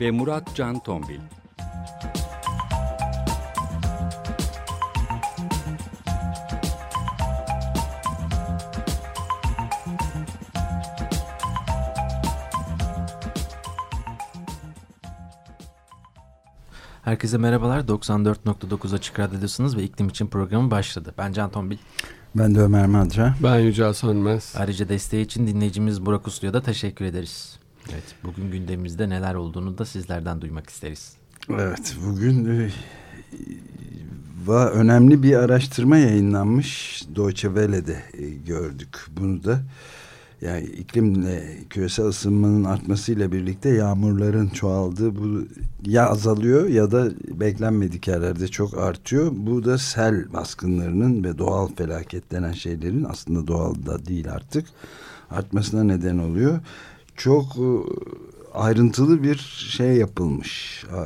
ve Murat Can Tombil. Herkese merhabalar. 94.9 Açık Radyo'dasınız ve iklim için programı başladı. Ben Can Tombil. Ben de Ömer Madra. Ben Yücel Sönmez. Ayrıca desteği için dinleyicimiz Burak Uslu'ya da teşekkür ederiz. Evet, bugün gündemimizde neler olduğunu da sizlerden duymak isteriz. Evet, bugün e, önemli bir araştırma yayınlanmış. Deutsche Welle'de e, gördük bunu da. Yani iklimle küresel ısınmanın artmasıyla birlikte yağmurların çoğaldığı bu ya azalıyor ya da beklenmedik yerlerde çok artıyor. Bu da sel baskınlarının ve doğal felaket denen şeylerin aslında doğal da değil artık artmasına neden oluyor. Çok e, ayrıntılı bir şey yapılmış. E,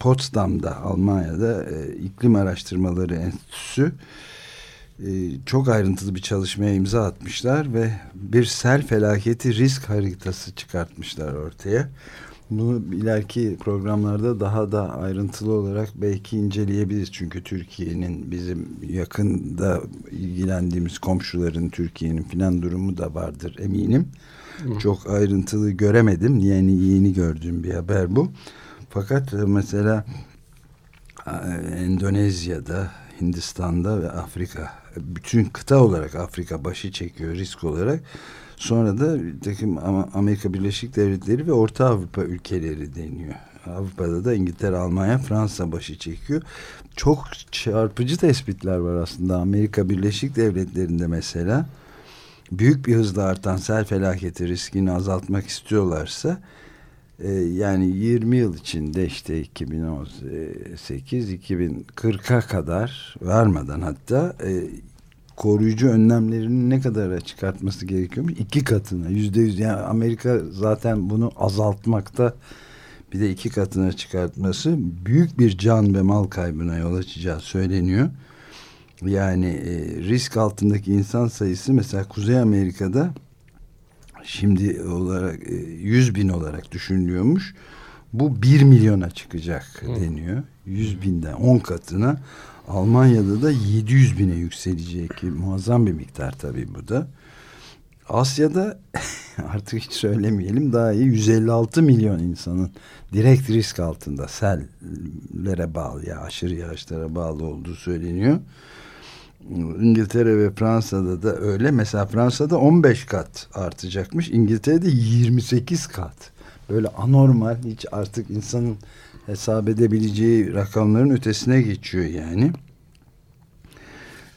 Potsdam'da Almanya'da e, iklim Araştırmaları Enstitüsü çok ayrıntılı bir çalışmaya imza atmışlar ve bir sel felaketi risk haritası çıkartmışlar ortaya. Bunu ileriki programlarda daha da ayrıntılı olarak belki inceleyebiliriz. Çünkü Türkiye'nin bizim yakında ilgilendiğimiz komşuların Türkiye'nin filan durumu da vardır eminim. Hı. Çok ayrıntılı göremedim. Yani yeni gördüğüm bir haber bu. Fakat mesela Endonezya'da, Hindistan'da ve Afrika bütün kıta olarak Afrika başı çekiyor risk olarak. Sonra da takım Amerika Birleşik Devletleri ve Orta Avrupa ülkeleri deniyor. Avrupa'da da İngiltere, Almanya, Fransa başı çekiyor. Çok çarpıcı tespitler var aslında. Amerika Birleşik Devletleri'nde mesela büyük bir hızla artan sel felaketi riskini azaltmak istiyorlarsa e, yani 20 yıl içinde işte 2018 2040'a kadar varmadan hatta e, koruyucu önlemlerini ne kadar çıkartması gerekiyormuş? İki katına yüzde yüz. Yani Amerika zaten bunu azaltmakta bir de iki katına çıkartması büyük bir can ve mal kaybına yol açacağı söyleniyor. Yani e, risk altındaki insan sayısı mesela Kuzey Amerika'da şimdi olarak e, 100 bin olarak düşünülüyormuş. Bu 1 milyona çıkacak deniyor. 100 binden 10 katına. Almanya'da da 700 bine yükselecek muazzam bir miktar tabii bu da. Asya'da artık hiç söylemeyelim daha iyi 156 milyon insanın direkt risk altında sellere bağlı ya aşırı yağışlara bağlı olduğu söyleniyor. İngiltere ve Fransa'da da öyle. Mesela Fransa'da 15 kat artacakmış. İngiltere'de 28 kat. Böyle anormal hiç artık insanın hesap edebileceği rakamların ötesine geçiyor yani.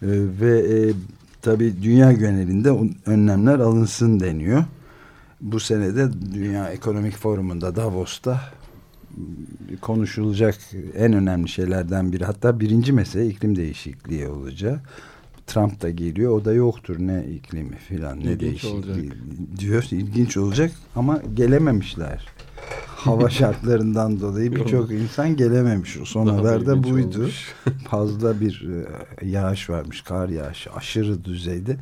Ee, ve e, tabi dünya genelinde önlemler alınsın deniyor. Bu senede Dünya Ekonomik Forumu'nda Davos'ta konuşulacak en önemli şeylerden biri hatta birinci mesele iklim değişikliği olacak. Trump da geliyor o da yoktur ne iklimi filan ne değişikliği olacak. diyor ilginç olacak ama gelememişler. Hava şartlarından dolayı birçok insan gelememiş. Son haberde buydu. Fazla bir e, yağış varmış, kar yağışı aşırı düzeyde.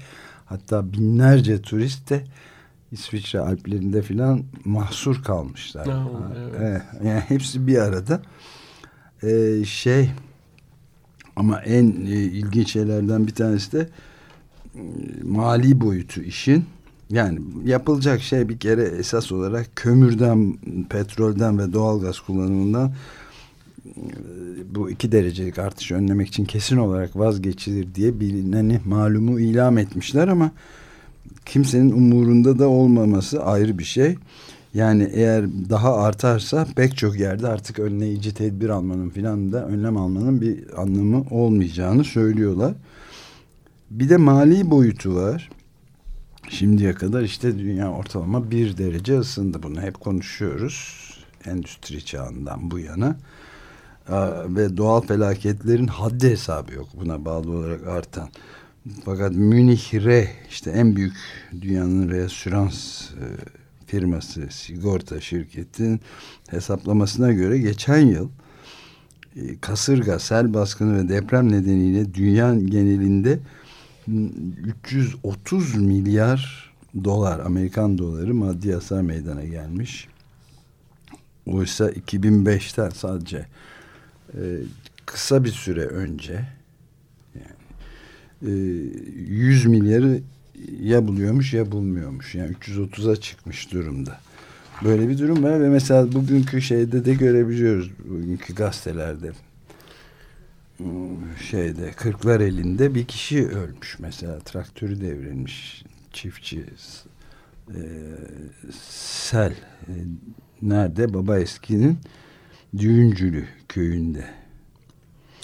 Hatta binlerce turist de İsviçre Alplerinde filan mahsur kalmışlar. Ha, evet. Yani hepsi bir arada. Ee, şey ama en e, ilginç şeylerden bir tanesi de e, mali boyutu işin. Yani yapılacak şey bir kere esas olarak kömürden, petrolden ve doğalgaz kullanımından e, bu iki derecelik artışı önlemek için kesin olarak vazgeçilir diye bilineni malumu ilam etmişler ama kimsenin umurunda da olmaması ayrı bir şey. Yani eğer daha artarsa pek çok yerde artık önleyici tedbir almanın filan da önlem almanın bir anlamı olmayacağını söylüyorlar. Bir de mali boyutu var. Şimdiye kadar işte dünya ortalama bir derece ısındı. Bunu hep konuşuyoruz. endüstri çağından bu yana ve doğal felaketlerin haddi hesabı yok buna bağlı olarak artan. Fakat Münih Re işte en büyük dünyanın reasürans e, firması sigorta şirketin hesaplamasına göre geçen yıl e, kasırga, sel baskını ve deprem nedeniyle dünya genelinde 330 milyar dolar Amerikan doları maddi hasar meydana gelmiş. Oysa 2005'ten sadece e, kısa bir süre önce yani, e, 100 milyarı ya buluyormuş ya bulmuyormuş. Yani 330'a çıkmış durumda. Böyle bir durum var ve mesela bugünkü şeyde de görebiliyoruz. Bugünkü gazetelerde şeyde kırklar elinde bir kişi ölmüş mesela. Traktörü devrilmiş çiftçi e, sel. E, nerede? Baba eskinin düğüncülü köyünde.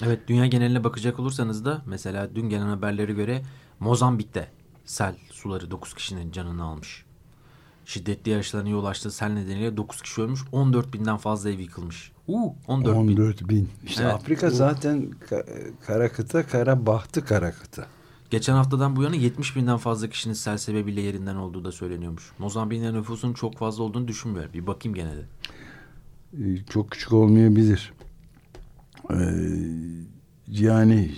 Evet dünya geneline bakacak olursanız da mesela dün gelen haberlere göre Mozambik'te sel suları 9 kişinin canını almış şiddetli yağışların yol açtığı sel nedeniyle 9 kişi ölmüş 14 binden fazla ev yıkılmış Uh, 14, 14 bin. bin. İşte evet. Afrika uh. zaten kara kıta, kara bahtı kara kıta. Geçen haftadan bu yana 70 binden fazla kişinin sel sebebiyle yerinden olduğu da söyleniyormuş. Mozambik'in nüfusunun çok fazla olduğunu düşünmüyorum. Bir bakayım gene de. Ee, çok küçük olmayabilir. Ee, yani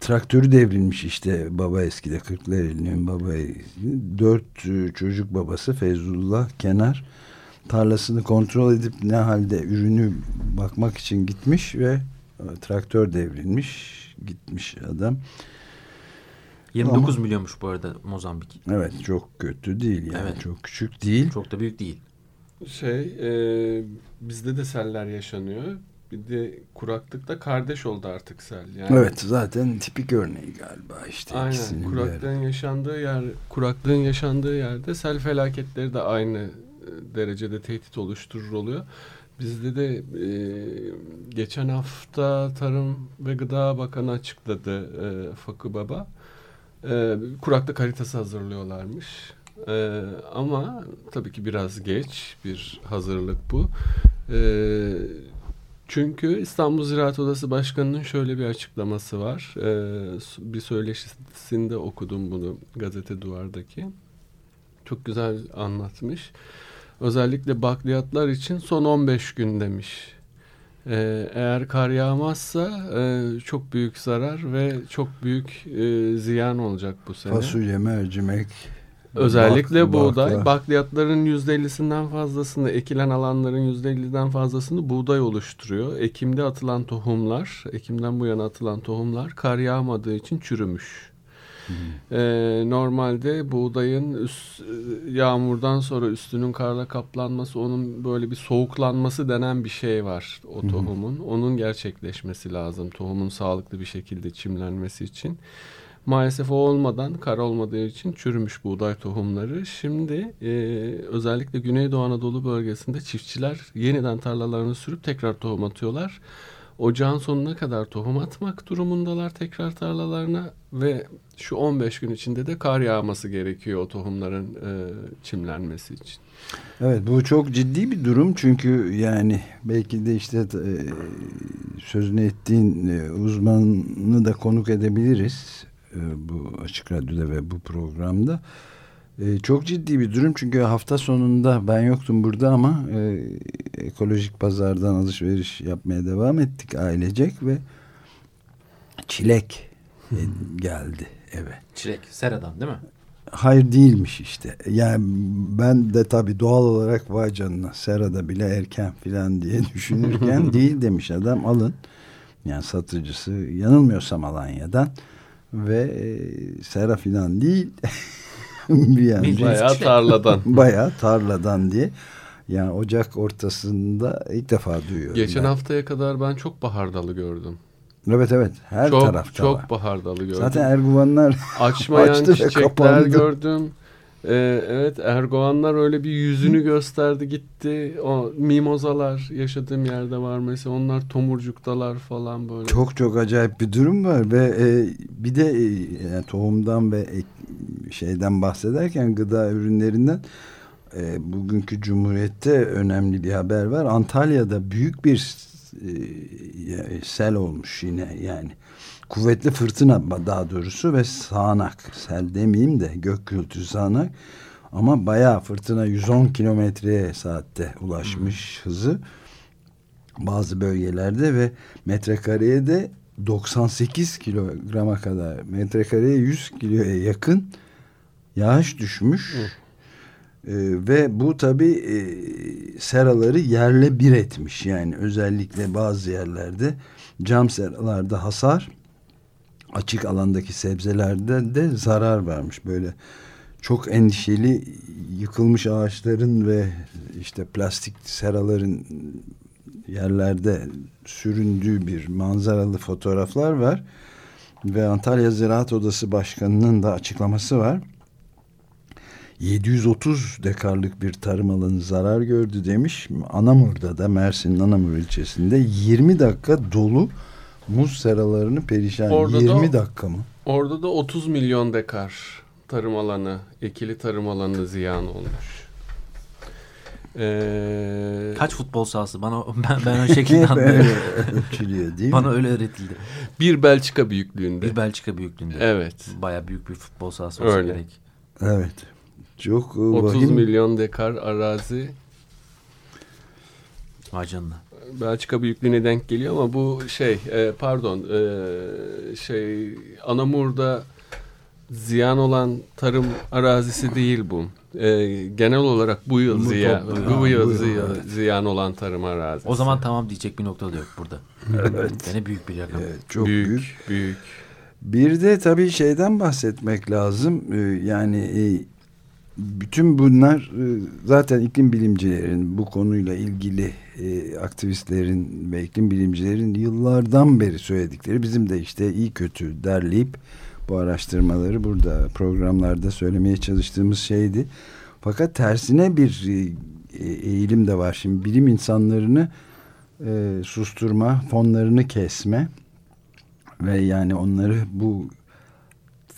traktörü devrilmiş işte baba eskide Kırklareli'nin baba dört e, çocuk babası Feyzullah Kenar tarlasını kontrol edip ne halde ürünü bakmak için gitmiş ve e, traktör devrilmiş gitmiş adam. 29 Ama, milyonmuş bu arada Mozambik. Evet çok kötü değil yani evet. çok küçük değil. Çok da büyük değil. Şey e, bizde de seller yaşanıyor. Bir de kuraklıkta kardeş oldu artık sel. Yani, evet zaten tipik örneği galiba işte. Aynen kuraklığın yaşandığı yer kuraklığın yaşandığı yerde sel felaketleri de aynı derecede tehdit oluşturur oluyor. Bizde de e, geçen hafta Tarım ve Gıda Bakanı açıkladı e, Fakı Baba. E, kuraklık haritası hazırlıyorlarmış. E, ama tabii ki biraz geç bir hazırlık bu. E, çünkü İstanbul Ziraat Odası Başkanı'nın şöyle bir açıklaması var. E, bir söyleşisinde okudum bunu gazete duvardaki. Çok güzel anlatmış. Özellikle bakliyatlar için son 15 gün demiş. Ee, eğer kar yağmazsa e, çok büyük zarar ve çok büyük e, ziyan olacak bu sene. Fasulye, mercimek, Özellikle buğday. Bakla. Bakliyatların %50'sinden fazlasını, ekilen alanların %50'den fazlasını buğday oluşturuyor. Ekimde atılan tohumlar, Ekim'den bu yana atılan tohumlar kar yağmadığı için çürümüş. E, normalde buğdayın üst, yağmurdan sonra üstünün karla kaplanması, onun böyle bir soğuklanması denen bir şey var o tohumun. Onun gerçekleşmesi lazım tohumun sağlıklı bir şekilde çimlenmesi için. Maalesef o olmadan, kar olmadığı için çürümüş buğday tohumları. Şimdi e, özellikle Güneydoğu Anadolu bölgesinde çiftçiler yeniden tarlalarını sürüp tekrar tohum atıyorlar ocağın sonuna kadar tohum atmak durumundalar tekrar tarlalarına ve şu 15 gün içinde de kar yağması gerekiyor o tohumların e, çimlenmesi için. Evet bu çok ciddi bir durum çünkü yani belki de işte e, sözünü ettiğin e, uzmanını da konuk edebiliriz e, bu Açık Radyo'da ve bu programda. E, çok ciddi bir durum çünkü hafta sonunda ben yoktum burada ama e, ekolojik pazardan alışveriş yapmaya devam ettik ailecek ve çilek e, geldi eve. Çilek seradan değil mi? Hayır değilmiş işte. Yani ben de tabii doğal olarak vay canına serada bile erken filan diye düşünürken değil demiş adam alın. Yani satıcısı yanılmıyorsam Alanya'dan ve e, sera filan değil yani. Bayağı tarladan. Bayağı tarladan diye. Yani Ocak ortasında ilk defa duyuyorum. Geçen ben. haftaya kadar ben çok bahardalı gördüm. Evet evet her çok, tarafta çok var. bahardalı gördüm. Zaten Erguvanlar açmayan çiçekler gördüm. Ee, evet Erguvanlar öyle bir yüzünü gösterdi gitti. O mimozalar yaşadığım yerde var mesela onlar tomurcuktalar falan böyle. Çok çok acayip bir durum var ve e, bir de e, tohumdan ve ek, şeyden bahsederken gıda ürünlerinden e, bugünkü Cumhuriyet'te önemli bir haber var. Antalya'da büyük bir e, sel olmuş yine yani. Kuvvetli fırtına daha doğrusu ve sağanak. Sel demeyeyim de gök gürültüsü sağanak. Ama bayağı fırtına 110 kilometreye saatte ulaşmış hmm. hızı bazı bölgelerde ve metrekareye de 98 kilograma kadar metrekareye 100 kiloya yakın yağış düşmüş. Hmm. Ee, ve bu tabi e, seraları yerle bir etmiş yani özellikle bazı yerlerde cam seralarda hasar açık alandaki sebzelerde de zarar vermiş böyle çok endişeli yıkılmış ağaçların ve işte plastik seraların yerlerde süründüğü bir manzaralı fotoğraflar var. Ve Antalya Ziraat Odası Başkanı'nın da açıklaması var. 730 dekarlık bir tarım alanı zarar gördü demiş. Anamur'da da Mersin'in Anamur ilçesinde 20 dakika dolu muz seralarını perişan. Orada 20 da, dakika mı? Orada da 30 milyon dekar tarım alanı, ekili tarım alanı ziyan olmuş. Ee, Kaç futbol sahası? Bana ben, ben o şekilde anlıyorum. Ölçülüyor değil Bana öyle öğretildi. Bir Belçika büyüklüğünde. Bir Belçika büyüklüğünde. Evet. Baya büyük bir futbol sahası olsa öyle. gerek. Evet. Çok 30 vahim. milyon dekar arazi. Vay canına. Belçika büyüklüğüne denk geliyor ama bu şey e, pardon e, şey Anamur'da ziyan olan tarım arazisi değil bu. Ee, genel olarak bu yıl ziyan, bu, bu yıl ziyan, evet. ziyan olan tarım arazisi. O zaman tamam diyecek bir nokta da yok burada. evet. Gene büyük bir rakam. Evet, çok büyük, büyük. büyük. Bir de tabii şeyden bahsetmek lazım. Ee, yani e, bütün bunlar e, zaten iklim bilimcilerin bu konuyla ilgili e, aktivistlerin ve iklim bilimcilerin yıllardan beri söyledikleri bizim de işte iyi kötü derleyip bu araştırmaları burada programlarda söylemeye çalıştığımız şeydi. Fakat tersine bir e, eğilim de var. Şimdi bilim insanlarını susturma, fonlarını kesme ve yani onları bu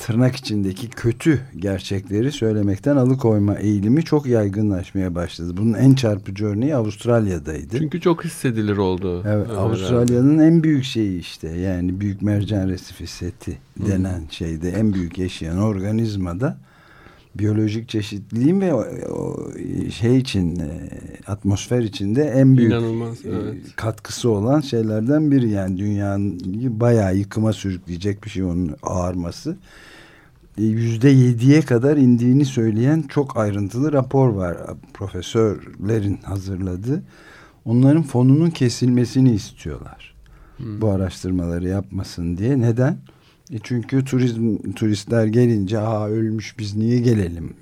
tırnak içindeki kötü gerçekleri söylemekten alıkoyma eğilimi çok yaygınlaşmaya başladı. Bunun en çarpıcı örneği Avustralya'daydı. Çünkü çok hissedilir oldu. Evet, Avustralya'nın en büyük şeyi işte yani büyük mercan resifi seti Hı. denen şeyde en büyük yaşayan organizmada biyolojik çeşitliliğin ve şey için e, atmosfer içinde en büyük İnanılmaz, e, evet. katkısı olan şeylerden biri yani dünyanın bayağı yıkıma sürükleyecek bir şey onun ağarması. E, yüzde yediye kadar indiğini söyleyen çok ayrıntılı rapor var. Profesörlerin hazırladığı. Onların fonunun kesilmesini istiyorlar. Hmm. Bu araştırmaları yapmasın diye. Neden? E çünkü turizm turistler gelince ha ölmüş biz niye gelelim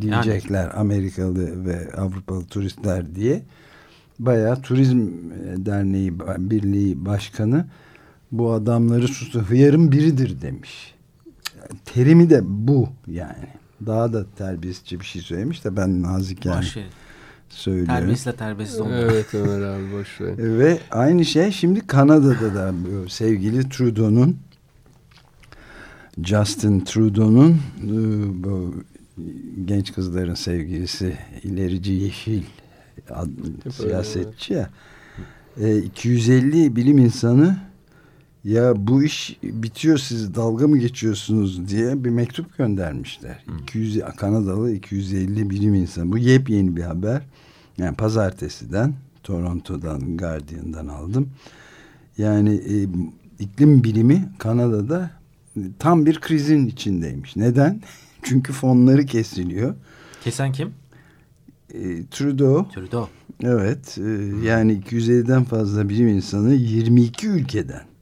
diyecekler yani. Amerikalı ve Avrupalı turistler diye. Bayağı Turizm Derneği Birliği Başkanı bu adamları sustu. Hıyarın biridir demiş terimi de bu yani. Daha da terbiyesizce bir şey söylemiş de ben nazik yani. Boş söylüyorum. Terbiyesizle terbiyesiz olmalı. Evet Ömer abi boş ver. Ve aynı şey şimdi Kanada'da da sevgili Trudeau'nun Justin Trudeau'nun e, bu genç kızların sevgilisi ilerici yeşil siyasetçi ya 250 e, bilim insanı ya bu iş bitiyor siz dalga mı geçiyorsunuz diye bir mektup göndermişler. Hmm. 200 Kanadalı 250 bilim insanı. Bu yepyeni bir haber. Yani pazartesiden Toronto'dan Guardian'dan aldım. Yani e, iklim bilimi Kanada'da tam bir krizin içindeymiş. Neden? Çünkü fonları kesiliyor. Kesen kim? E, Trudeau. Trudeau. Evet. E, yani 250'den fazla bilim insanı 22 ülkeden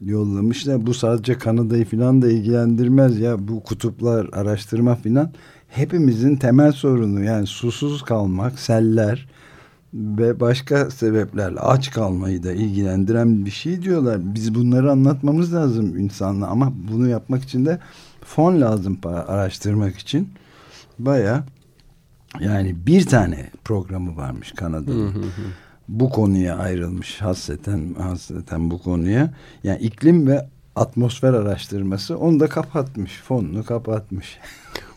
yollamışlar. Bu sadece Kanada'yı falan da ilgilendirmez ya. Bu kutuplar araştırma falan hepimizin temel sorunu. Yani susuz kalmak, seller ve başka sebeplerle aç kalmayı da ilgilendiren bir şey diyorlar. Biz bunları anlatmamız lazım insanla ama bunu yapmak için de fon lazım araştırmak için. Baya yani bir tane programı varmış Kanada'nın bu konuya ayrılmış hasreten hasreten bu konuya. Yani iklim ve atmosfer araştırması onu da kapatmış. Fonunu kapatmış.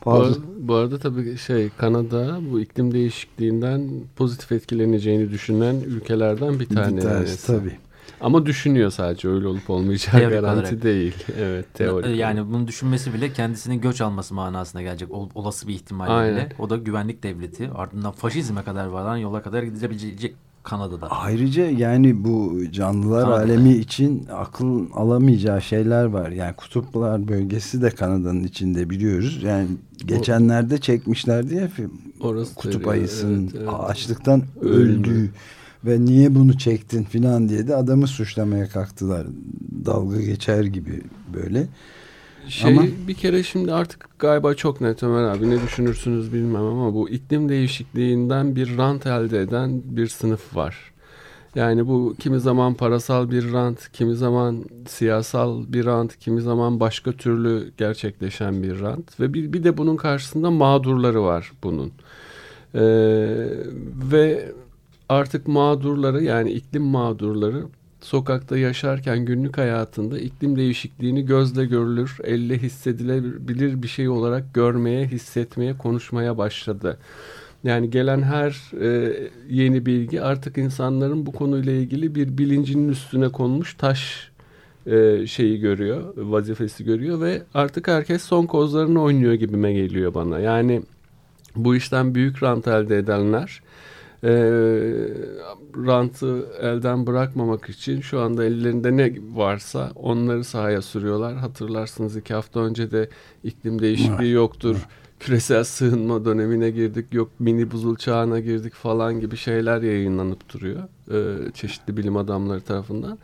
Bu, arada, bu arada tabii şey Kanada bu iklim değişikliğinden pozitif etkileneceğini düşünen ülkelerden bir tanesi. Bir tanesi tabii. Ama düşünüyor sadece öyle olup olmayacağı Teorik garanti olarak. değil. Evet teorik. Yani bunu düşünmesi bile kendisinin göç alması manasına gelecek. Olası bir ihtimalle bile. O da güvenlik devleti. Ardından faşizme kadar varan yola kadar gidebilecek Kanada'da. Ayrıca yani bu canlılar Kanada'da. alemi için akıl alamayacağı şeyler var. Yani kutuplar bölgesi de Kanada'nın içinde biliyoruz. Yani geçenlerde çekmişlerdi ya film. Orası kutup ayısının evet, evet. açlıktan öldüğü ve niye bunu çektin filan diye de adamı suçlamaya kalktılar. Dalga geçer gibi böyle. Şey ama... bir kere şimdi artık galiba çok net Ömer abi ne düşünürsünüz bilmem ama bu iklim değişikliğinden bir rant elde eden bir sınıf var. Yani bu kimi zaman parasal bir rant, kimi zaman siyasal bir rant, kimi zaman başka türlü gerçekleşen bir rant ve bir, bir de bunun karşısında mağdurları var bunun. Ee, ve artık mağdurları yani iklim mağdurları sokakta yaşarken günlük hayatında iklim değişikliğini gözle görülür, elle hissedilebilir bir şey olarak görmeye, hissetmeye, konuşmaya başladı. Yani gelen her e, yeni bilgi artık insanların bu konuyla ilgili bir bilincinin üstüne konmuş taş e, şeyi görüyor, vazifesi görüyor ve artık herkes son kozlarını oynuyor gibime geliyor bana. Yani bu işten büyük rant elde edenler e, rantı elden bırakmamak için şu anda ellerinde ne varsa onları sahaya sürüyorlar. Hatırlarsınız iki hafta önce de iklim değişikliği yoktur. Küresel sığınma dönemine girdik, yok mini buzul çağına girdik falan gibi şeyler yayınlanıp duruyor. E, çeşitli bilim adamları tarafından.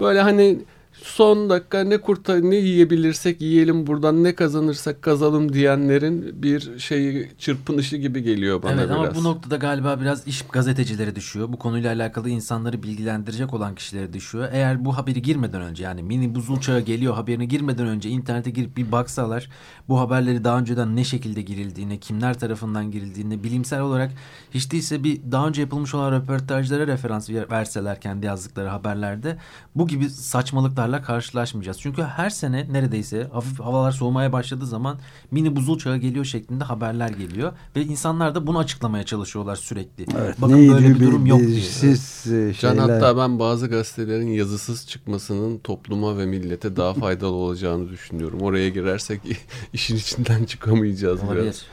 Böyle hani son dakika ne kurta ne yiyebilirsek yiyelim buradan ne kazanırsak kazalım diyenlerin bir şeyi çırpınışı gibi geliyor bana evet, biraz. ama bu noktada galiba biraz iş gazetecilere düşüyor. Bu konuyla alakalı insanları bilgilendirecek olan kişilere düşüyor. Eğer bu haberi girmeden önce yani mini buzul çağı geliyor haberini girmeden önce internete girip bir baksalar bu haberleri daha önceden ne şekilde girildiğini, kimler tarafından girildiğini bilimsel olarak hiç değilse bir daha önce yapılmış olan röportajlara referans verseler kendi yazdıkları haberlerde bu gibi saçmalıklar sorunlarla karşılaşmayacağız. Çünkü her sene neredeyse hafif havalar soğumaya başladığı zaman mini buzul çağı geliyor şeklinde haberler geliyor. Ve insanlar da bunu açıklamaya çalışıyorlar sürekli. Evet, Bakın neydi, böyle bir durum yok diye. Siz e, Can hatta ben bazı gazetelerin yazısız çıkmasının topluma ve millete daha faydalı olacağını düşünüyorum. Oraya girersek işin içinden çıkamayacağız Olabilir. biraz.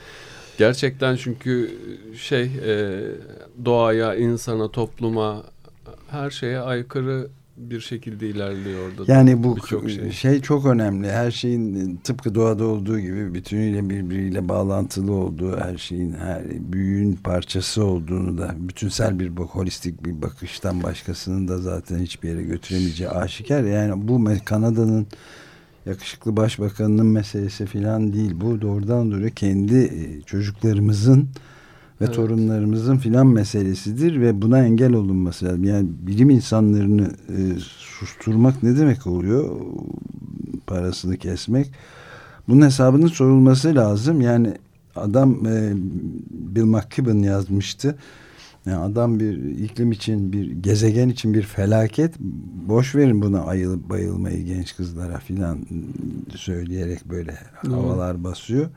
Gerçekten çünkü şey e, doğaya, insana, topluma her şeye aykırı bir şekilde ilerliyor orada. Yani bu şey. şey çok önemli. Her şeyin tıpkı doğada olduğu gibi bütünüyle birbiriyle bağlantılı olduğu, her şeyin her büyüğün parçası olduğunu da bütünsel bir holistik bir bakıştan başkasının da zaten hiçbir yere götüremeyeceği aşikar. Yani bu Kanada'nın yakışıklı başbakanının meselesi falan değil. Bu doğrudan doğruya kendi e, çocuklarımızın ve evet. torunlarımızın filan meselesidir ve buna engel olunması lazım. Yani bilim insanlarını e, susturmak ne demek oluyor? Parasını kesmek. Bunun hesabının sorulması lazım. Yani adam e, Bill McKibben yazmıştı. Yani adam bir iklim için bir gezegen için bir felaket boş verin buna ayılıp bayılmayı genç kızlara filan söyleyerek böyle havalar basıyor.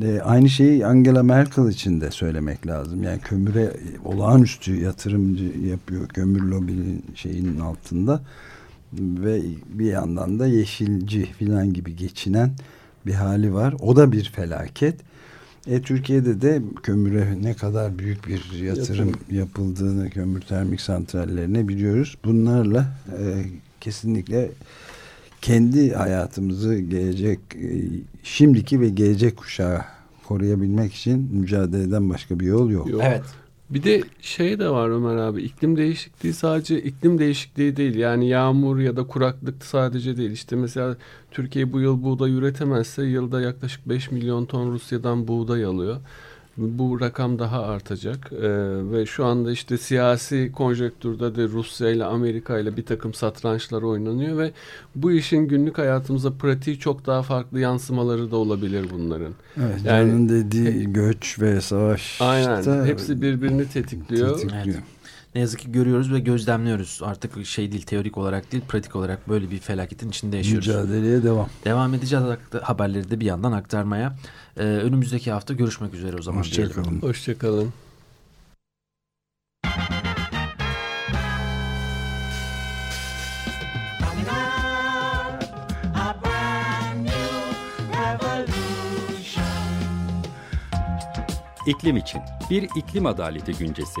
E, aynı şeyi Angela Merkel için de söylemek lazım. Yani kömüre olağanüstü yatırımcı yapıyor. Kömür lobinin şeyinin altında ve bir yandan da yeşilci filan gibi geçinen bir hali var. O da bir felaket. E, Türkiye'de de kömüre ne kadar büyük bir yatırım Yatırım. yapıldığını kömür termik santrallerine biliyoruz. Bunlarla e, kesinlikle kendi hayatımızı gelecek e, şimdiki ve gelecek kuşağı koruyabilmek için mücadeleden başka bir yol yok. yok. Evet. Bir de şey de var Ömer abi iklim değişikliği sadece iklim değişikliği değil yani yağmur ya da kuraklık sadece değil işte mesela Türkiye bu yıl buğday üretemezse yılda yaklaşık 5 milyon ton Rusya'dan buğday alıyor bu rakam daha artacak ee, ve şu anda işte siyasi konjektürde de Rusya ile Amerika ile bir takım satrançlar oynanıyor ve bu işin günlük hayatımıza pratiği çok daha farklı yansımaları da olabilir bunların. Evet, yani dediği göç ve savaş. Aynen. Hepsi birbirini tetikliyor. tetikliyor. Evet. Ne yazık ki görüyoruz ve gözlemliyoruz. Artık şey değil teorik olarak değil pratik olarak böyle bir felaketin içinde yaşıyoruz. Mücadeleye devam. Devam edeceğiz haberleri de bir yandan aktarmaya. Ee, önümüzdeki hafta görüşmek üzere o zaman. Hoşçakalın. Hoşçakalın. İklim için bir iklim adaleti güncesi.